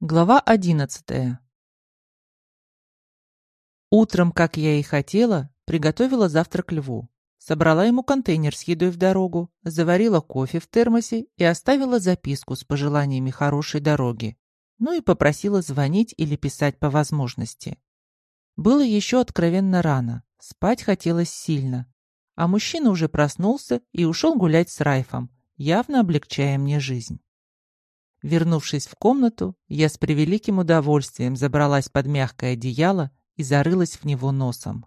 Глава одиннадцатая. Утром, как я и хотела, приготовила завтрак Льву. Собрала ему контейнер с едой в дорогу, заварила кофе в термосе и оставила записку с пожеланиями хорошей дороги. Ну и попросила звонить или писать по возможности. Было еще откровенно рано, спать хотелось сильно. А мужчина уже проснулся и ушел гулять с Райфом, явно облегчая мне жизнь. Вернувшись в комнату, я с превеликим удовольствием забралась под мягкое одеяло и зарылась в него носом.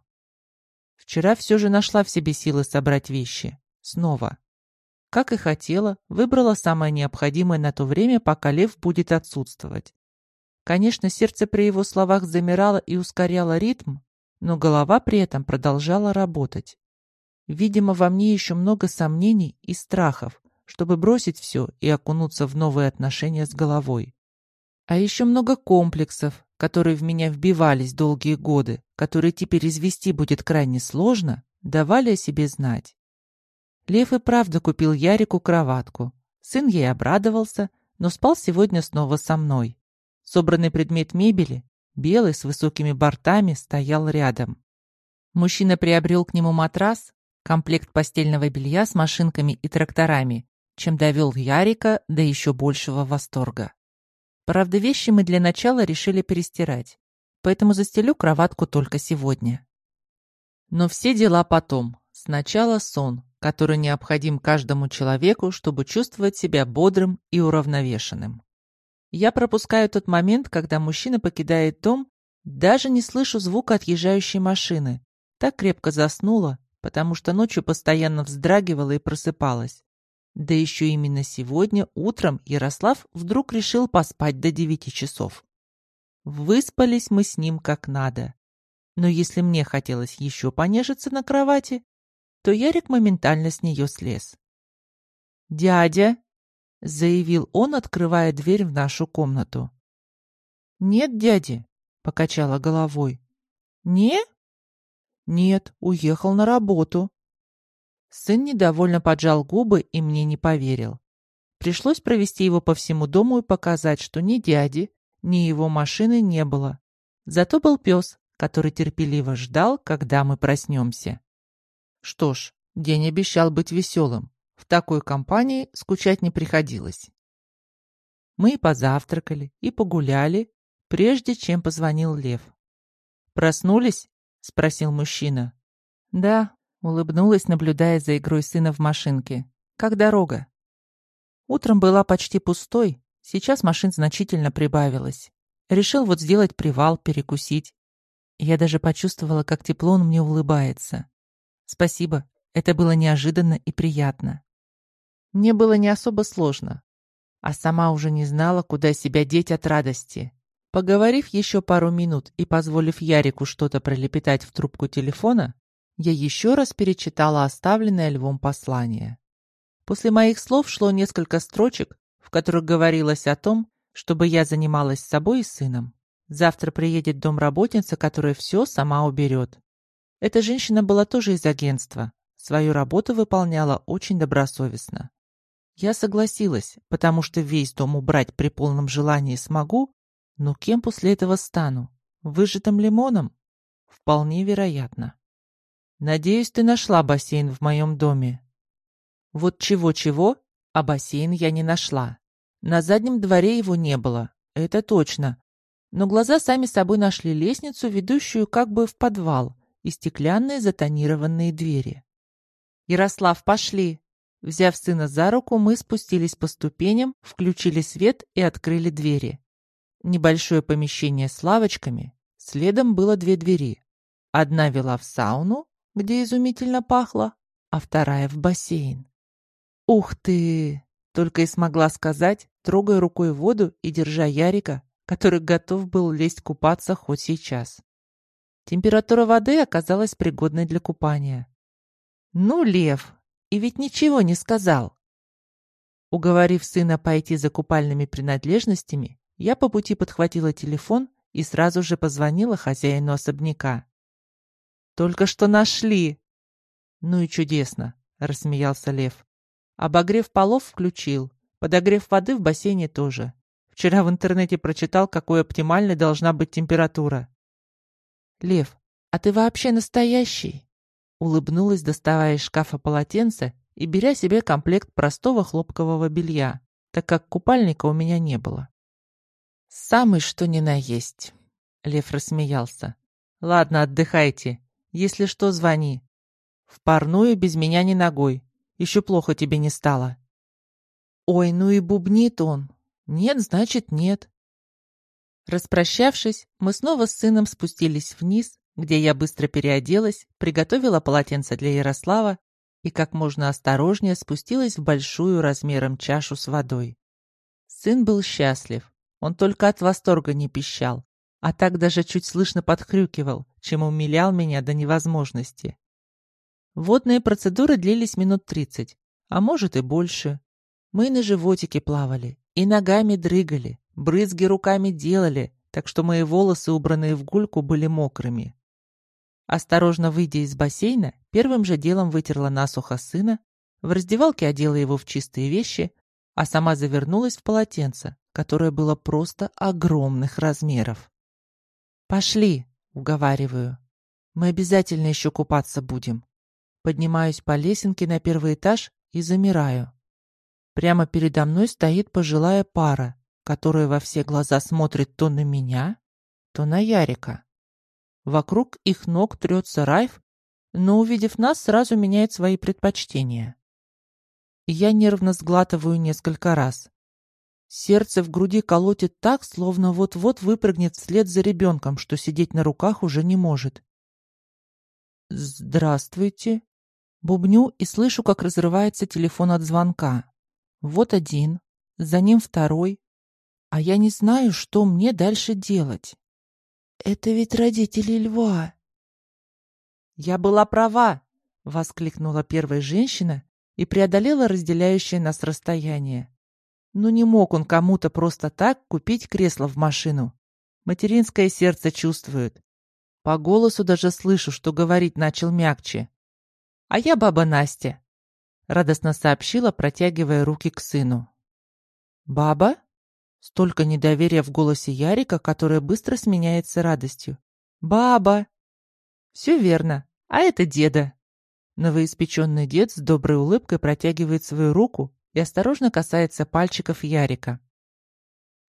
Вчера все же нашла в себе силы собрать вещи. Снова. Как и хотела, выбрала самое необходимое на то время, пока Лев будет отсутствовать. Конечно, сердце при его словах замирало и ускоряло ритм, но голова при этом продолжала работать. Видимо, во мне еще много сомнений и страхов, чтобы бросить все и окунуться в новые отношения с головой. А еще много комплексов, которые в меня вбивались долгие годы, которые теперь извести будет крайне сложно, давали о себе знать. Лев и правда купил Ярику кроватку. Сын ей обрадовался, но спал сегодня снова со мной. Собранный предмет мебели, белый с высокими бортами, стоял рядом. Мужчина приобрел к нему матрас, комплект постельного белья с машинками и тракторами, чем довел Ярика до еще большего восторга. Правда, вещи мы для начала решили перестирать, поэтому застелю кроватку только сегодня. Но все дела потом. Сначала сон, который необходим каждому человеку, чтобы чувствовать себя бодрым и уравновешенным. Я пропускаю тот момент, когда мужчина покидает дом, даже не слышу звука отъезжающей машины. Так крепко заснула, потому что ночью постоянно вздрагивала и просыпалась. Да еще именно сегодня утром Ярослав вдруг решил поспать до девяти часов. Выспались мы с ним как надо. Но если мне хотелось еще понежиться на кровати, то Ярик моментально с нее слез. «Дядя!» — заявил он, открывая дверь в нашу комнату. «Нет, дяди!» — покачала головой. «Не?» «Нет, уехал на работу», Сын недовольно поджал губы и мне не поверил. Пришлось провести его по всему дому и показать, что ни дяди, ни его машины не было. Зато был пес, который терпеливо ждал, когда мы проснемся. Что ж, день обещал быть веселым. В такой компании скучать не приходилось. Мы и позавтракали, и погуляли, прежде чем позвонил Лев. «Проснулись?» — спросил мужчина. «Да, Улыбнулась, наблюдая за игрой сына в машинке. «Как дорога?» Утром была почти пустой, сейчас машин значительно прибавилось. Решил вот сделать привал, перекусить. Я даже почувствовала, как тепло он мне улыбается. Спасибо, это было неожиданно и приятно. Мне было не особо сложно, а сама уже не знала, куда себя деть от радости. Поговорив еще пару минут и позволив Ярику что-то пролепетать в трубку телефона, я еще раз перечитала оставленное львом послание. После моих слов шло несколько строчек, в которых говорилось о том, чтобы я занималась собой и сыном. Завтра приедет домработница, которая все сама уберет. Эта женщина была тоже из агентства. Свою работу выполняла очень добросовестно. Я согласилась, потому что весь дом убрать при полном желании смогу, но кем после этого стану? Выжатым лимоном? Вполне вероятно. Надеюсь, ты нашла бассейн в моем доме. Вот чего-чего, а бассейн я не нашла. На заднем дворе его не было, это точно. Но глаза сами собой нашли лестницу, ведущую как бы в подвал, и стеклянные затонированные двери. «Ярослав, пошли!» Взяв сына за руку, мы спустились по ступеням, включили свет и открыли двери. Небольшое помещение с лавочками. Следом было две двери. Одна вела в сауну, где изумительно пахло, а вторая в бассейн. «Ух ты!» — только и смогла сказать, трогая рукой воду и держа Ярика, который готов был лезть купаться хоть сейчас. Температура воды оказалась пригодной для купания. «Ну, Лев, и ведь ничего не сказал!» Уговорив сына пойти за купальными принадлежностями, я по пути подхватила телефон и сразу же позвонила хозяину особняка. Только что нашли!» «Ну и чудесно!» — рассмеялся Лев. «Обогрев полов включил, подогрев воды в бассейне тоже. Вчера в интернете прочитал, какой оптимальной должна быть температура. Лев, а ты вообще настоящий? Улыбнулась, доставая из шкафа полотенце и беря себе комплект простого хлопкового белья, так как купальника у меня не было. «Самый что ни на есть», — Лев рассмеялся. «Ладно, отдыхайте. Если что, звони. В парную без меня ни ногой. Еще плохо тебе не стало». «Ой, ну и бубнит он. Нет, значит, нет». Распрощавшись, мы снова с сыном спустились вниз, где я быстро переоделась, приготовила полотенце для Ярослава и как можно осторожнее спустилась в большую размером чашу с водой. Сын был счастлив, он только от восторга не пищал, а так даже чуть слышно подхрюкивал, чем умилял меня до невозможности. Водные процедуры длились минут тридцать, а может и больше. Мы на животике плавали и ногами дрыгали, брызги руками делали, так что мои волосы, убранные в гульку, были мокрыми. Осторожно выйдя из бассейна, первым же делом вытерла насухо сына, в раздевалке одела его в чистые вещи, а сама завернулась в полотенце, которое было просто огромных размеров. «Пошли», — уговариваю. «Мы обязательно еще купаться будем». Поднимаюсь по лесенке на первый этаж и замираю. Прямо передо мной стоит пожилая пара, которая во все глаза смотрит то на меня, то на Ярика. Вокруг их ног трется Райф, но, увидев нас, сразу меняет свои предпочтения. Я нервно сглатываю несколько раз. Сердце в груди колотит так, словно вот-вот выпрыгнет вслед за ребенком, что сидеть на руках уже не может. «Здравствуйте!» Бубню и слышу, как разрывается телефон от звонка. Вот один, за ним второй. А я не знаю, что мне дальше делать. Это ведь родители льва. Я была права, воскликнула первая женщина и преодолела разделяющее нас расстояние. Но не мог он кому-то просто так купить кресло в машину. Материнское сердце чувствует. По голосу даже слышу, что говорить начал мягче. «А я баба Настя», — радостно сообщила, протягивая руки к сыну. «Баба?» Столько недоверия в голосе Ярика, которое быстро сменяется радостью. «Баба!» «Все верно. А это деда». Новоиспеченный дед с доброй улыбкой протягивает свою руку и осторожно касается пальчиков Ярика.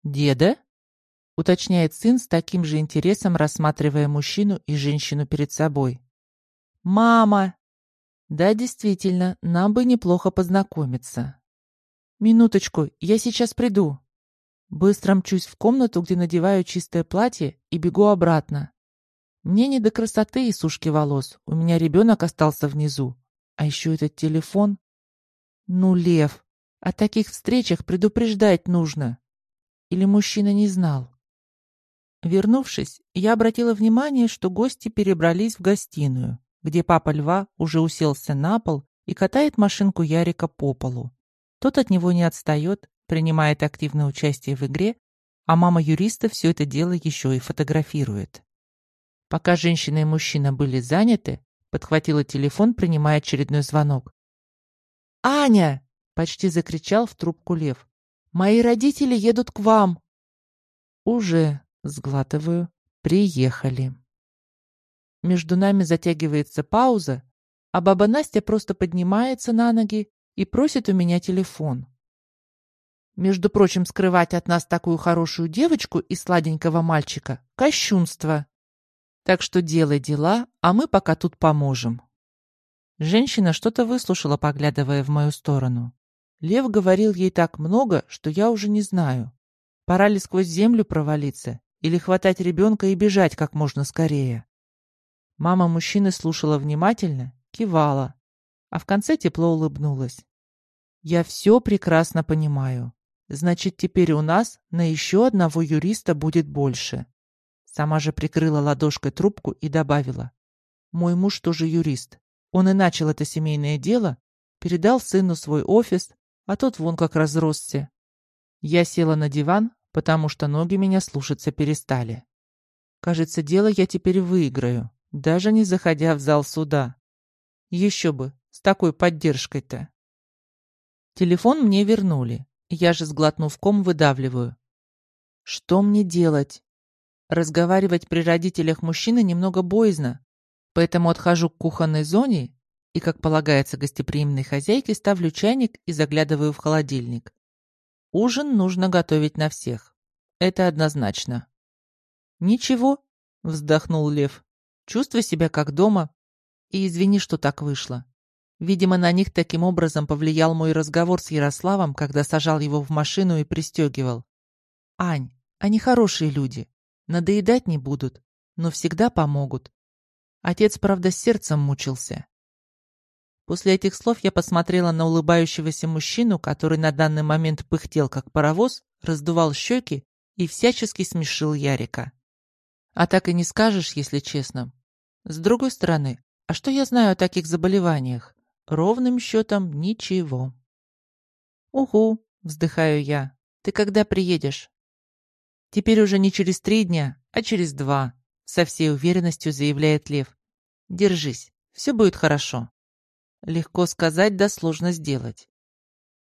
«Деда?» — уточняет сын с таким же интересом, рассматривая мужчину и женщину перед собой. «Мама!» «Да, действительно, нам бы неплохо познакомиться». «Минуточку, я сейчас приду», Быстро мчусь в комнату, где надеваю чистое платье и бегу обратно. Мне не до красоты и сушки волос, у меня ребенок остался внизу. А еще этот телефон. Ну, Лев, о таких встречах предупреждать нужно. Или мужчина не знал? Вернувшись, я обратила внимание, что гости перебрались в гостиную, где папа льва уже уселся на пол и катает машинку Ярика по полу. Тот от него не отстает, принимает активное участие в игре, а мама юриста все это дело еще и фотографирует. Пока женщина и мужчина были заняты, подхватила телефон, принимая очередной звонок. «Аня!» — почти закричал в трубку Лев. «Мои родители едут к вам!» «Уже», — сглатываю, — «приехали». Между нами затягивается пауза, а баба Настя просто поднимается на ноги и просит у меня телефон. Между прочим, скрывать от нас такую хорошую девочку и сладенького мальчика – кощунство. Так что делай дела, а мы пока тут поможем. Женщина что-то выслушала, поглядывая в мою сторону. Лев говорил ей так много, что я уже не знаю. Пора ли сквозь землю провалиться или хватать ребенка и бежать как можно скорее. Мама мужчины слушала внимательно, кивала, а в конце тепло улыбнулась. «Я все прекрасно понимаю. Значит, теперь у нас на еще одного юриста будет больше. Сама же прикрыла ладошкой трубку и добавила. Мой муж тоже юрист. Он и начал это семейное дело, передал сыну свой офис, а тот вон как разросся. Я села на диван, потому что ноги меня слушаться перестали. Кажется, дело я теперь выиграю, даже не заходя в зал суда. Еще бы, с такой поддержкой-то. Телефон мне вернули. Я же, сглотнув ком, выдавливаю. Что мне делать? Разговаривать при родителях мужчины немного боязно, поэтому отхожу к кухонной зоне и, как полагается гостеприимной хозяйке, ставлю чайник и заглядываю в холодильник. Ужин нужно готовить на всех. Это однозначно. «Ничего», — вздохнул Лев. «Чувствуй себя как дома. И извини, что так вышло. Видимо, на них таким образом повлиял мой разговор с Ярославом, когда сажал его в машину и пристегивал. Ань, они хорошие люди. Надоедать не будут, но всегда помогут. Отец, правда, с сердцем мучился. После этих слов я посмотрела на улыбающегося мужчину, который на данный момент пыхтел, как паровоз, раздувал щеки и всячески смешил Ярика. А так и не скажешь, если честно. С другой стороны, а что я знаю о таких заболеваниях? Ровным счетом ничего. «Угу», — вздыхаю я. «Ты когда приедешь?» «Теперь уже не через три дня, а через два», — со всей уверенностью заявляет Лев. «Держись, все будет хорошо». Легко сказать, да сложно сделать.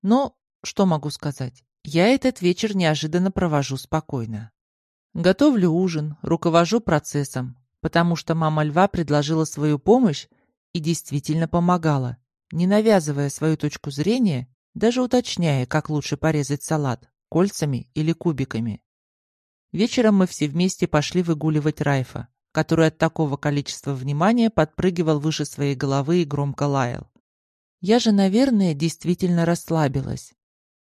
Но что могу сказать? Я этот вечер неожиданно провожу спокойно. Готовлю ужин, руковожу процессом, потому что мама льва предложила свою помощь и действительно помогала, не навязывая свою точку зрения, даже уточняя, как лучше порезать салат, кольцами или кубиками. Вечером мы все вместе пошли выгуливать Райфа, который от такого количества внимания подпрыгивал выше своей головы и громко лаял. Я же, наверное, действительно расслабилась.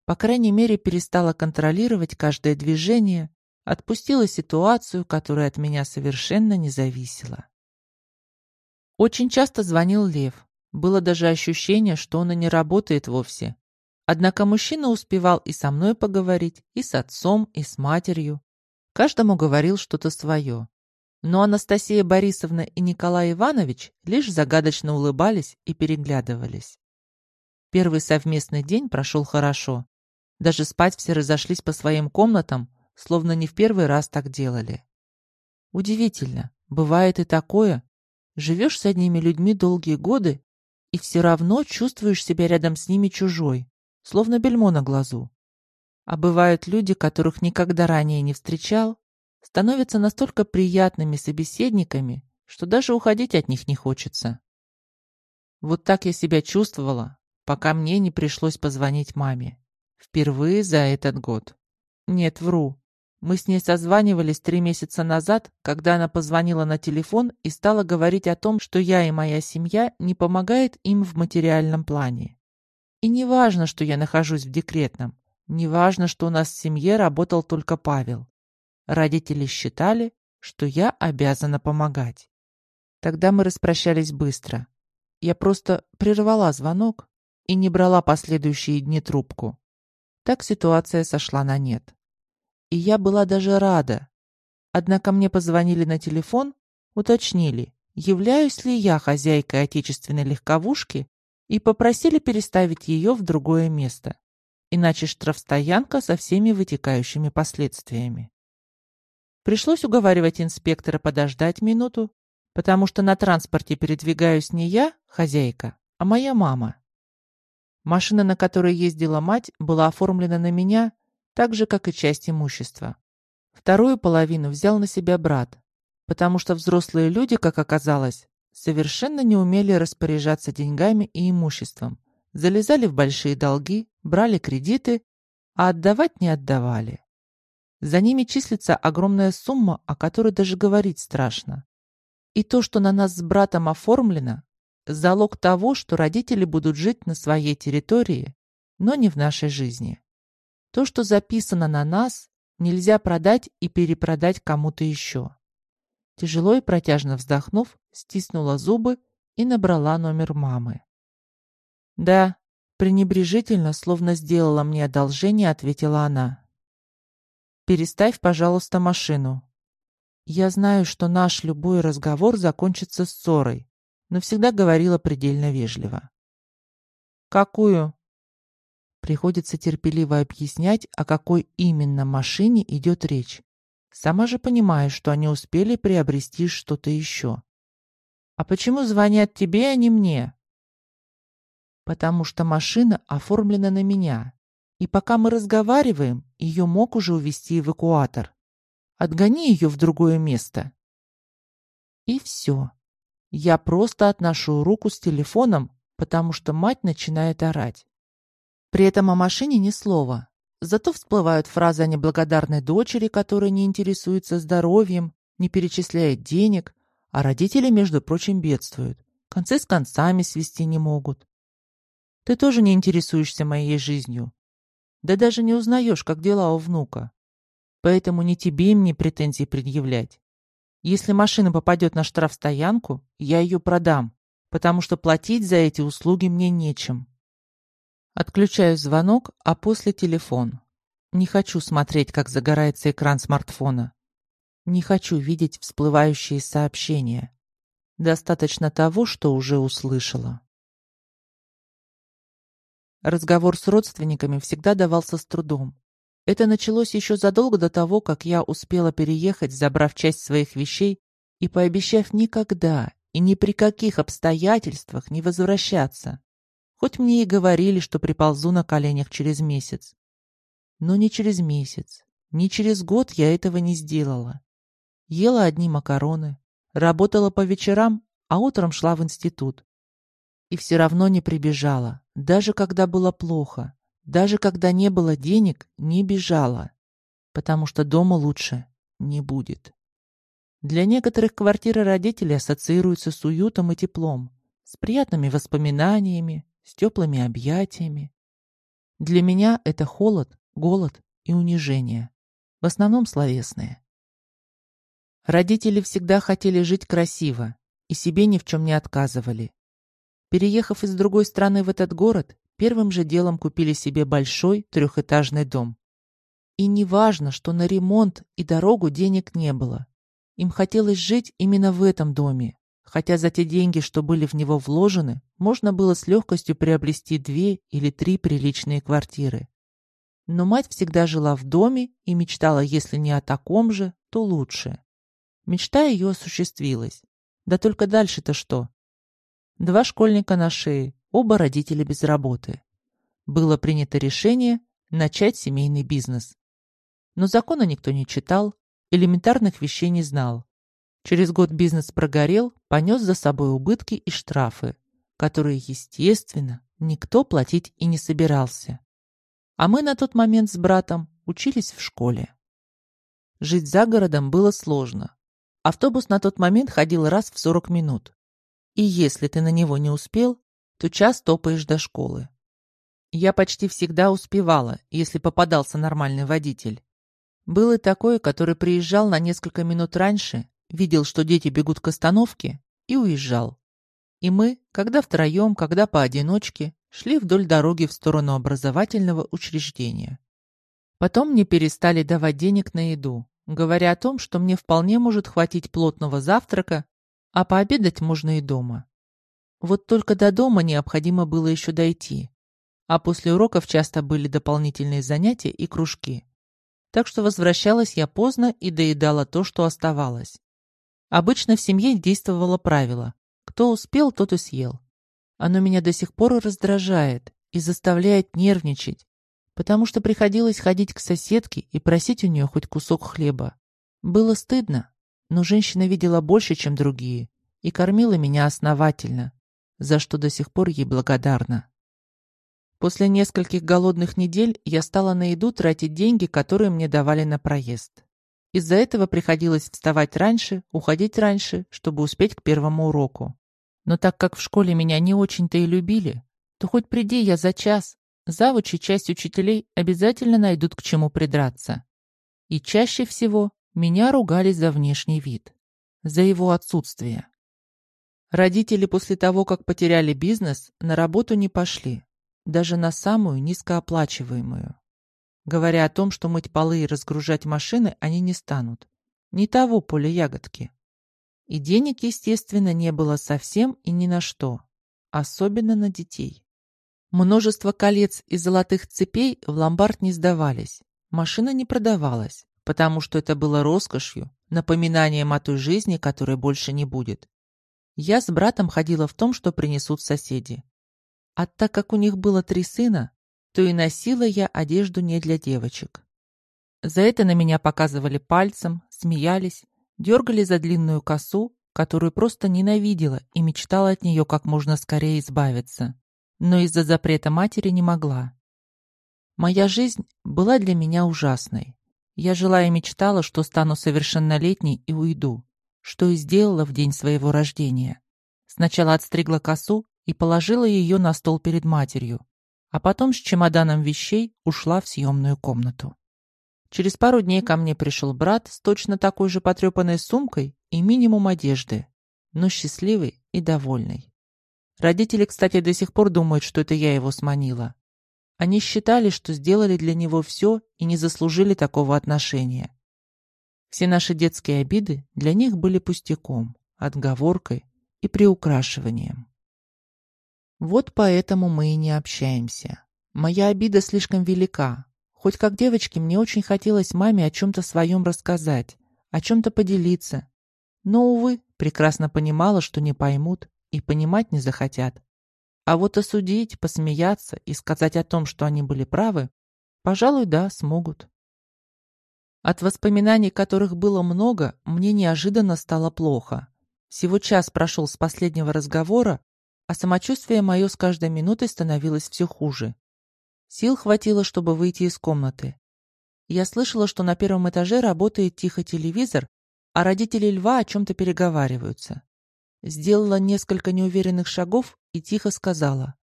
По крайней мере, перестала контролировать каждое движение, отпустила ситуацию, которая от меня совершенно не зависела. Очень часто звонил Лев. Было даже ощущение, что он и не работает вовсе. Однако мужчина успевал и со мной поговорить, и с отцом, и с матерью. Каждому говорил что-то свое. Но Анастасия Борисовна и Николай Иванович лишь загадочно улыбались и переглядывались. Первый совместный день прошел хорошо. Даже спать все разошлись по своим комнатам, словно не в первый раз так делали. Удивительно, бывает и такое. Живешь с одними людьми долгие годы и все равно чувствуешь себя рядом с ними чужой, словно бельмо на глазу. А бывают люди, которых никогда ранее не встречал, становятся настолько приятными собеседниками, что даже уходить от них не хочется. Вот так я себя чувствовала, пока мне не пришлось позвонить маме. Впервые за этот год. Нет, вру. Мы с ней созванивались три месяца назад, когда она позвонила на телефон и стала говорить о том, что я и моя семья не помогает им в материальном плане. И не важно, что я нахожусь в декретном, не важно, что у нас в семье работал только Павел. Родители считали, что я обязана помогать. Тогда мы распрощались быстро. Я просто прервала звонок и не брала последующие дни трубку. Так ситуация сошла на нет и я была даже рада. Однако мне позвонили на телефон, уточнили, являюсь ли я хозяйкой отечественной легковушки и попросили переставить ее в другое место, иначе штрафстоянка со всеми вытекающими последствиями. Пришлось уговаривать инспектора подождать минуту, потому что на транспорте передвигаюсь не я, хозяйка, а моя мама. Машина, на которой ездила мать, была оформлена на меня так же, как и часть имущества. Вторую половину взял на себя брат, потому что взрослые люди, как оказалось, совершенно не умели распоряжаться деньгами и имуществом, залезали в большие долги, брали кредиты, а отдавать не отдавали. За ними числится огромная сумма, о которой даже говорить страшно. И то, что на нас с братом оформлено, залог того, что родители будут жить на своей территории, но не в нашей жизни. То, что записано на нас, нельзя продать и перепродать кому-то еще. Тяжело и протяжно вздохнув, стиснула зубы и набрала номер мамы. «Да», пренебрежительно, словно сделала мне одолжение, ответила она. «Переставь, пожалуйста, машину. Я знаю, что наш любой разговор закончится ссорой, но всегда говорила предельно вежливо». «Какую?» Приходится терпеливо объяснять, о какой именно машине идет речь. Сама же понимаю, что они успели приобрести что-то еще. «А почему звонят тебе, а не мне?» «Потому что машина оформлена на меня, и пока мы разговариваем, ее мог уже увезти эвакуатор», Отгони ее в другое место. И все. Я просто отношу руку с телефоном, потому что мать начинает орать. При этом о машине ни слова. Зато всплывают фразы о неблагодарной дочери, которая не интересуется здоровьем, не перечисляет денег, а родители, между прочим, бедствуют. Концы с концами свести не могут. Ты тоже не интересуешься моей жизнью. Да даже не узнаешь, как дела у внука. Поэтому не тебе мне претензии предъявлять. Если машина попадет на штрафстоянку, я ее продам, потому что платить за эти услуги мне нечем. Отключаю звонок, а после телефон. Не хочу смотреть, как загорается экран смартфона. Не хочу видеть всплывающие сообщения. Достаточно того, что уже услышала. Разговор с родственниками всегда давался с трудом. Это началось еще задолго до того, как я успела переехать, забрав часть своих вещей и пообещав никогда и ни при каких обстоятельствах не возвращаться. Хоть мне и говорили, что приползу на коленях через месяц. Но ни через месяц, ни через год я этого не сделала. Ела одни макароны, работала по вечерам, а утром шла в институт. И все равно не прибежала, даже когда было плохо. Даже когда не было денег, не бежала, потому что дома лучше не будет. Для некоторых квартиры родителей ассоциируются с уютом и теплом, с приятными воспоминаниями, с теплыми объятиями. Для меня это холод, голод и унижение, в основном словесные. Родители всегда хотели жить красиво и себе ни в чем не отказывали. Переехав из другой страны в этот город, первым же делом купили себе большой трехэтажный дом. И не важно, что на ремонт и дорогу денег не было. Им хотелось жить именно в этом доме, хотя за те деньги, что были в него вложены, можно было с легкостью приобрести две или три приличные квартиры. Но мать всегда жила в доме и мечтала, если не о таком же, то лучше. Мечта ее осуществилась. Да только дальше-то что? Два школьника на шее, Оба родители без работы. Было принято решение начать семейный бизнес. Но закона никто не читал, элементарных вещей не знал. Через год бизнес прогорел, понес за собой убытки и штрафы, которые, естественно, никто платить и не собирался. А мы на тот момент с братом учились в школе. Жить за городом было сложно. Автобус на тот момент ходил раз в 40 минут. И если ты на него не успел, то час топаешь до школы. Я почти всегда успевала, если попадался нормальный водитель. Был и такой, который приезжал на несколько минут раньше, видел, что дети бегут к остановке, и уезжал. И мы, когда втроем, когда поодиночке, шли вдоль дороги в сторону образовательного учреждения. Потом мне перестали давать денег на еду, говоря о том, что мне вполне может хватить плотного завтрака, а пообедать можно и дома. Вот только до дома необходимо было еще дойти. А после уроков часто были дополнительные занятия и кружки. Так что возвращалась я поздно и доедала то, что оставалось. Обычно в семье действовало правило «кто успел, тот и съел». Оно меня до сих пор раздражает и заставляет нервничать, потому что приходилось ходить к соседке и просить у нее хоть кусок хлеба. Было стыдно, но женщина видела больше, чем другие, и кормила меня основательно, за что до сих пор ей благодарна. После нескольких голодных недель я стала на еду тратить деньги, которые мне давали на проезд. Из-за этого приходилось вставать раньше, уходить раньше, чтобы успеть к первому уроку. Но так как в школе меня не очень-то и любили, то хоть приди я за час, завуч и часть учителей обязательно найдут к чему придраться. И чаще всего меня ругали за внешний вид, за его отсутствие. Родители после того, как потеряли бизнес, на работу не пошли, даже на самую низкооплачиваемую. Говоря о том, что мыть полы и разгружать машины они не станут. Не того поля ягодки. И денег, естественно, не было совсем и ни на что, особенно на детей. Множество колец и золотых цепей в ломбард не сдавались, машина не продавалась, потому что это было роскошью, напоминанием о той жизни, которой больше не будет. Я с братом ходила в том, что принесут соседи. А так как у них было три сына, то и носила я одежду не для девочек. За это на меня показывали пальцем, смеялись, дергали за длинную косу, которую просто ненавидела и мечтала от нее как можно скорее избавиться. Но из-за запрета матери не могла. Моя жизнь была для меня ужасной. Я жила и мечтала, что стану совершеннолетней и уйду, что и сделала в день своего рождения. Сначала отстригла косу и положила ее на стол перед матерью, а потом с чемоданом вещей ушла в съемную комнату. Через пару дней ко мне пришел брат с точно такой же потрепанной сумкой и минимум одежды, но счастливый и довольный. Родители, кстати, до сих пор думают, что это я его сманила. Они считали, что сделали для него все и не заслужили такого отношения. Все наши детские обиды для них были пустяком, отговоркой и приукрашиванием. Вот поэтому мы и не общаемся. Моя обида слишком велика, Хоть как девочке мне очень хотелось маме о чем-то своем рассказать, о чем-то поделиться. Но, увы, прекрасно понимала, что не поймут и понимать не захотят. А вот осудить, посмеяться и сказать о том, что они были правы, пожалуй, да, смогут. От воспоминаний, которых было много, мне неожиданно стало плохо. Всего час прошел с последнего разговора, а самочувствие мое с каждой минутой становилось все хуже. Сил хватило, чтобы выйти из комнаты. Я слышала, что на первом этаже работает тихо телевизор, а родители льва о чем-то переговариваются. Сделала несколько неуверенных шагов и тихо сказала.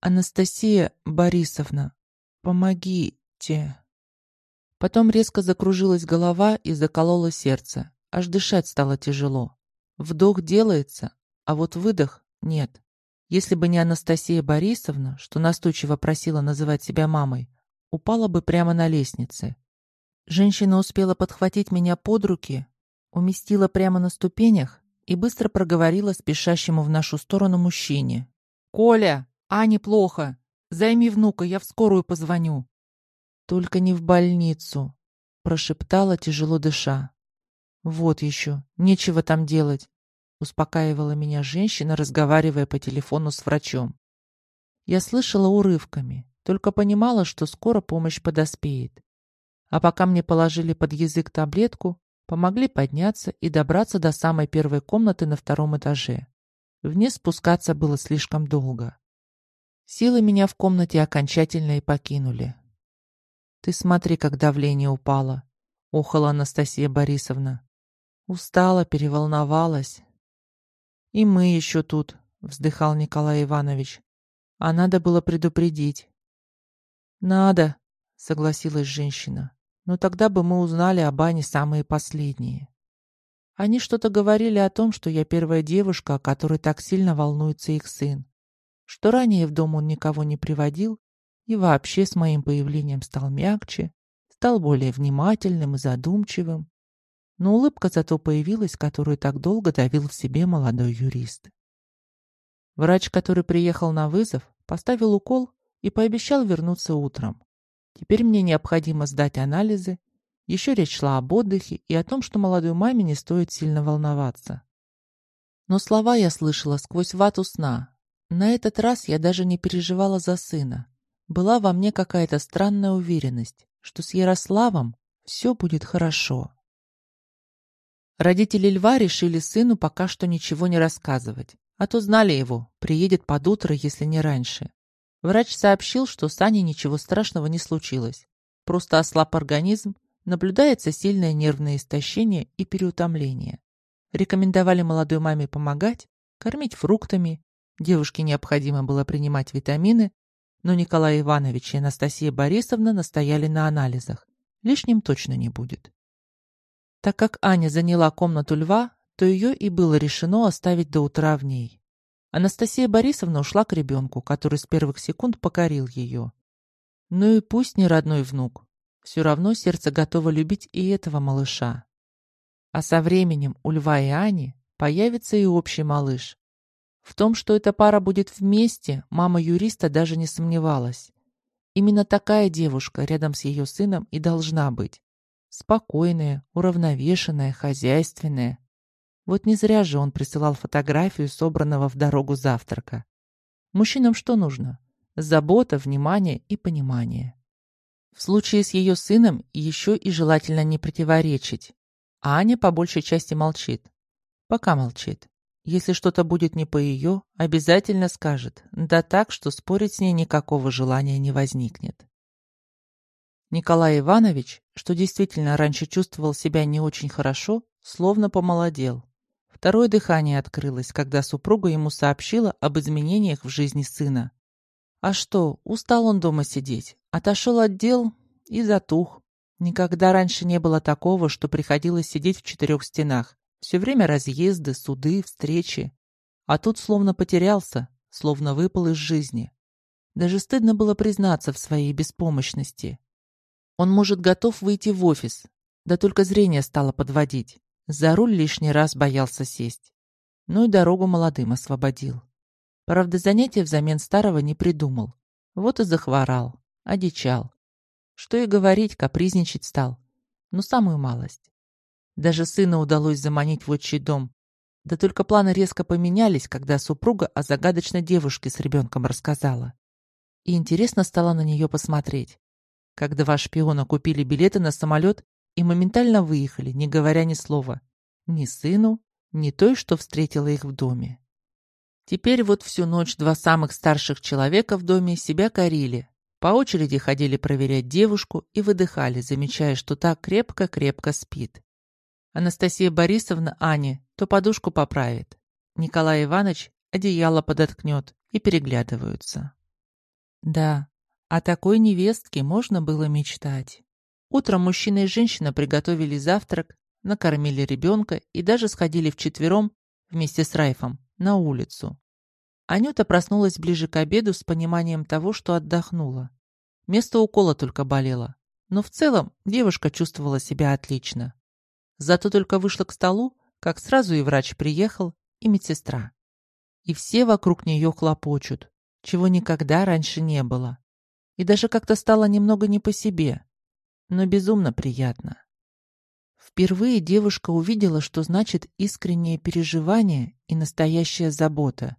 «Анастасия Борисовна, помогите». Потом резко закружилась голова и закололо сердце. Аж дышать стало тяжело. Вдох делается, а вот выдох нет. Если бы не Анастасия Борисовна, что настойчиво просила называть себя мамой, упала бы прямо на лестнице. Женщина успела подхватить меня под руки, уместила прямо на ступенях и быстро проговорила спешащему в нашу сторону мужчине. «Коля, Ане плохо. Займи внука, я в скорую позвоню». «Только не в больницу», — прошептала, тяжело дыша. «Вот еще, нечего там делать успокаивала меня женщина, разговаривая по телефону с врачом. Я слышала урывками, только понимала, что скоро помощь подоспеет. А пока мне положили под язык таблетку, помогли подняться и добраться до самой первой комнаты на втором этаже. Вниз спускаться было слишком долго. Силы меня в комнате окончательно и покинули. «Ты смотри, как давление упало», — охала Анастасия Борисовна. Устала, переволновалась. «И мы еще тут», — вздыхал Николай Иванович. «А надо было предупредить». «Надо», — согласилась женщина. «Но тогда бы мы узнали о бане самые последние». Они что-то говорили о том, что я первая девушка, о которой так сильно волнуется их сын, что ранее в дом он никого не приводил и вообще с моим появлением стал мягче, стал более внимательным и задумчивым, но улыбка зато появилась, которую так долго давил в себе молодой юрист. Врач, который приехал на вызов, поставил укол и пообещал вернуться утром. Теперь мне необходимо сдать анализы. Еще речь шла об отдыхе и о том, что молодой маме не стоит сильно волноваться. Но слова я слышала сквозь вату сна. На этот раз я даже не переживала за сына. Была во мне какая-то странная уверенность, что с Ярославом все будет хорошо. Родители Льва решили сыну пока что ничего не рассказывать, а то знали его, приедет под утро, если не раньше. Врач сообщил, что с Аней ничего страшного не случилось. Просто ослаб организм, наблюдается сильное нервное истощение и переутомление. Рекомендовали молодой маме помогать, кормить фруктами. Девушке необходимо было принимать витамины, но Николай Иванович и Анастасия Борисовна настояли на анализах. Лишним точно не будет. Так как Аня заняла комнату льва, то ее и было решено оставить до утра в ней. Анастасия Борисовна ушла к ребенку, который с первых секунд покорил ее. Ну и пусть не родной внук, все равно сердце готово любить и этого малыша. А со временем у Льва и Ани появится и общий малыш. В том, что эта пара будет вместе, мама юриста даже не сомневалась. Именно такая девушка рядом с ее сыном и должна быть. Спокойная, уравновешенная, хозяйственная. Вот не зря же он присылал фотографию собранного в дорогу завтрака. Мужчинам что нужно? Забота, внимание и понимание. В случае с ее сыном еще и желательно не противоречить. Аня по большей части молчит. Пока молчит. Если что-то будет не по ее, обязательно скажет. Да так, что спорить с ней никакого желания не возникнет. Николай Иванович, что действительно раньше чувствовал себя не очень хорошо, словно помолодел. Второе дыхание открылось, когда супруга ему сообщила об изменениях в жизни сына. А что, устал он дома сидеть, отошел от дел и затух. Никогда раньше не было такого, что приходилось сидеть в четырех стенах. Все время разъезды, суды, встречи. А тут словно потерялся, словно выпал из жизни. Даже стыдно было признаться в своей беспомощности. Он, может, готов выйти в офис, да только зрение стало подводить. За руль лишний раз боялся сесть. Ну и дорогу молодым освободил. Правда, занятия взамен старого не придумал. Вот и захворал, одичал. Что и говорить, капризничать стал. Ну, самую малость. Даже сына удалось заманить в отчий дом. Да только планы резко поменялись, когда супруга о загадочной девушке с ребенком рассказала. И интересно стало на нее посмотреть. Когда два шпиона купили билеты на самолет и моментально выехали, не говоря ни слова. Ни сыну, ни той, что встретила их в доме. Теперь вот всю ночь два самых старших человека в доме себя корили. По очереди ходили проверять девушку и выдыхали, замечая, что та крепко-крепко спит. Анастасия Борисовна Ане то подушку поправит. Николай Иванович одеяло подоткнет и переглядываются. Да, о такой невестке можно было мечтать. Утром мужчина и женщина приготовили завтрак, накормили ребенка и даже сходили вчетвером вместе с Райфом на улицу. Анюта проснулась ближе к обеду с пониманием того, что отдохнула. Место укола только болело, но в целом девушка чувствовала себя отлично. Зато только вышла к столу, как сразу и врач приехал, и медсестра. И все вокруг нее хлопочут, чего никогда раньше не было. И даже как-то стало немного не по себе, но безумно приятно. Впервые девушка увидела, что значит искреннее переживание и настоящая забота.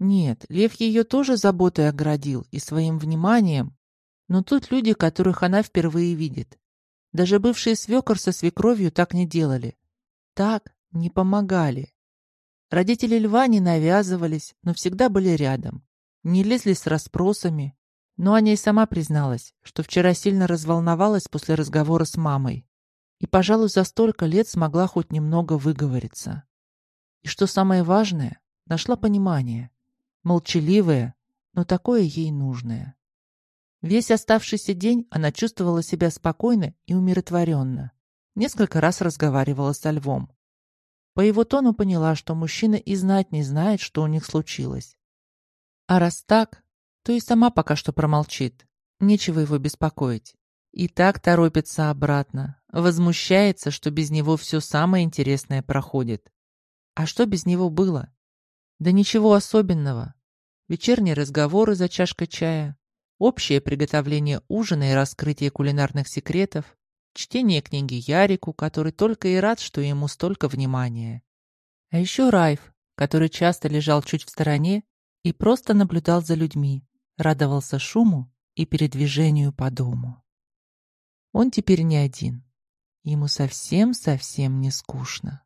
Нет, Лев ее тоже заботой оградил и своим вниманием, но тут люди, которых она впервые видит. Даже бывшие свекор со свекровью так не делали. Так не помогали. Родители льва не навязывались, но всегда были рядом. Не лезли с расспросами. Но Аня и сама призналась, что вчера сильно разволновалась после разговора с мамой. И, пожалуй, за столько лет смогла хоть немного выговориться. И что самое важное, нашла понимание. Молчаливое, но такое ей нужное. Весь оставшийся день она чувствовала себя спокойно и умиротворенно. Несколько раз разговаривала со львом. По его тону поняла, что мужчина и знать не знает, что у них случилось. А раз так, то и сама пока что промолчит. Нечего его беспокоить. И так торопится обратно. Возмущается, что без него все самое интересное проходит. А что без него было? Да ничего особенного. Вечерние разговоры за чашкой чая, общее приготовление ужина и раскрытие кулинарных секретов, чтение книги Ярику, который только и рад, что ему столько внимания. А еще Райф, который часто лежал чуть в стороне и просто наблюдал за людьми, радовался шуму и передвижению по дому. Он теперь не один. Ему совсем-совсем не скучно.